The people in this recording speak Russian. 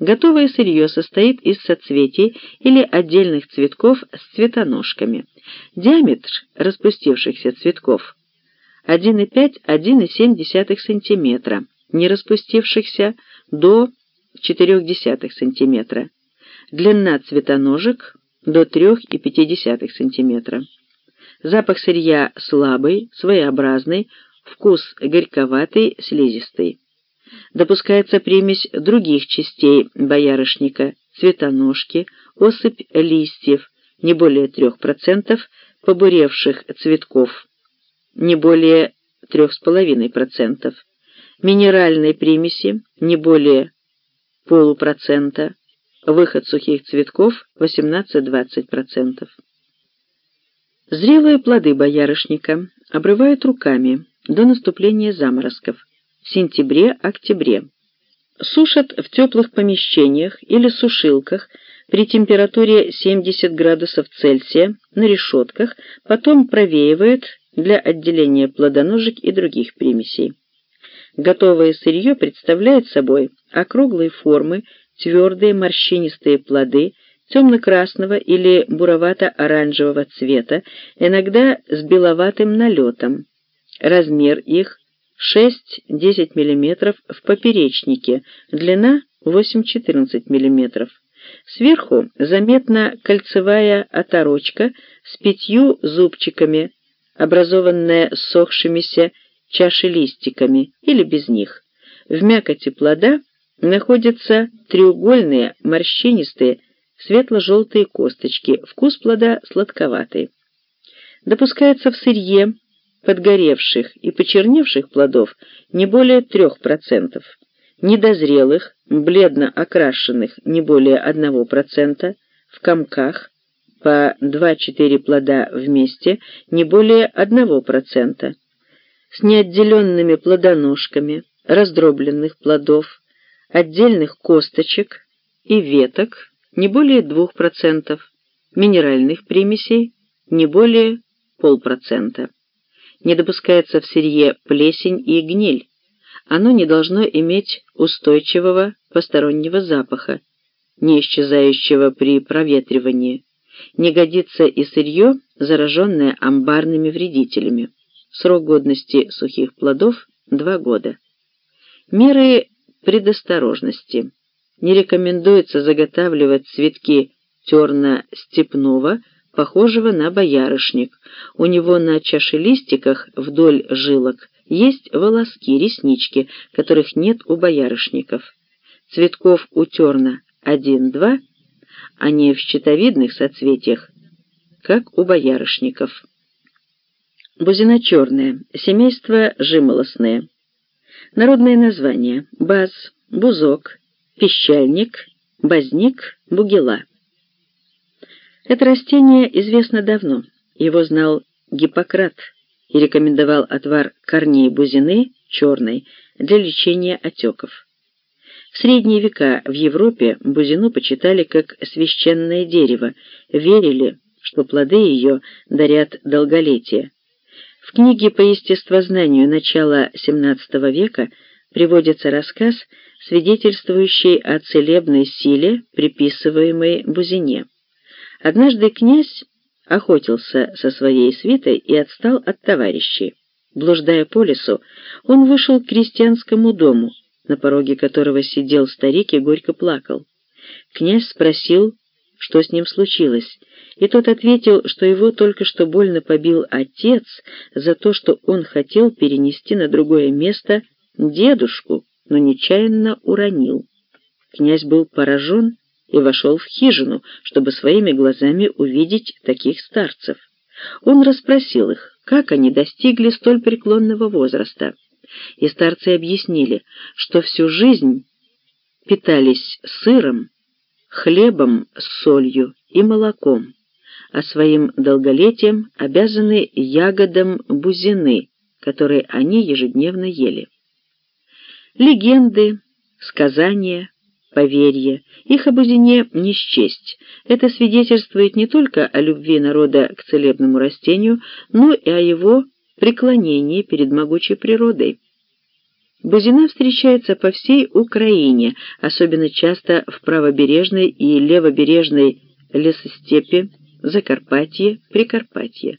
Готовое сырье состоит из соцветий или отдельных цветков с цветоножками. Диаметр распустившихся цветков 1,5-1,7 см, не распустившихся до 0,4 см. Длина цветоножек до 3,5 см. Запах сырья слабый, своеобразный, вкус горьковатый, слизистый. Допускается примесь других частей боярышника, цветоножки, осыпь листьев, не более 3%, побуревших цветков, не более 3,5%, минеральной примеси, не более полупроцента, выход сухих цветков 18-20%. Зрелые плоды боярышника обрывают руками до наступления заморозков сентябре-октябре. Сушат в теплых помещениях или сушилках при температуре 70 градусов Цельсия на решетках, потом провеивают для отделения плодоножек и других примесей. Готовое сырье представляет собой округлые формы, твердые морщинистые плоды темно-красного или буровато-оранжевого цвета, иногда с беловатым налетом. Размер их 6-10 мм в поперечнике, длина 8-14 мм. Сверху заметна кольцевая оторочка с пятью зубчиками, образованная сохшимися чашелистиками или без них. В мякоти плода находятся треугольные, морщинистые, светло-желтые косточки, вкус плода сладковатый. Допускается в сырье подгоревших и почерневших плодов не более 3%, недозрелых, бледно окрашенных не более 1%, в комках по 2-4 плода вместе не более 1%, с неотделенными плодоножками, раздробленных плодов, отдельных косточек и веток не более 2%, минеральных примесей не более полпроцента. Не допускается в сырье плесень и гниль. Оно не должно иметь устойчивого постороннего запаха, не исчезающего при проветривании. Не годится и сырье, зараженное амбарными вредителями. Срок годности сухих плодов – 2 года. Меры предосторожности. Не рекомендуется заготавливать цветки терна-степного, похожего на боярышник. У него на чашелистиках вдоль жилок есть волоски, реснички, которых нет у боярышников. Цветков у терна 1-2, а не в щитовидных соцветиях, как у боярышников. Бузина черная, семейство жимолостное. Народное название – баз, бузок, пищальник, базник, бугела. Это растение известно давно. Его знал Гиппократ и рекомендовал отвар корней бузины, черной, для лечения отеков. В средние века в Европе бузину почитали как священное дерево, верили, что плоды ее дарят долголетие. В книге по естествознанию начала XVII века приводится рассказ, свидетельствующий о целебной силе, приписываемой бузине. Однажды князь охотился со своей свитой и отстал от товарищей. Блуждая по лесу, он вышел к крестьянскому дому, на пороге которого сидел старик и горько плакал. Князь спросил, что с ним случилось, и тот ответил, что его только что больно побил отец за то, что он хотел перенести на другое место дедушку, но нечаянно уронил. Князь был поражен и вошел в хижину, чтобы своими глазами увидеть таких старцев. Он расспросил их, как они достигли столь преклонного возраста. И старцы объяснили, что всю жизнь питались сыром, хлебом с солью и молоком, а своим долголетием обязаны ягодам бузины, которые они ежедневно ели. Легенды, сказания, поверья, их о бузине не счесть. Это свидетельствует не только о любви народа к целебному растению, но и о его преклонении перед могучей природой. Бузина встречается по всей Украине, особенно часто в правобережной и левобережной лесостепи, Закарпатье, Прикарпатье.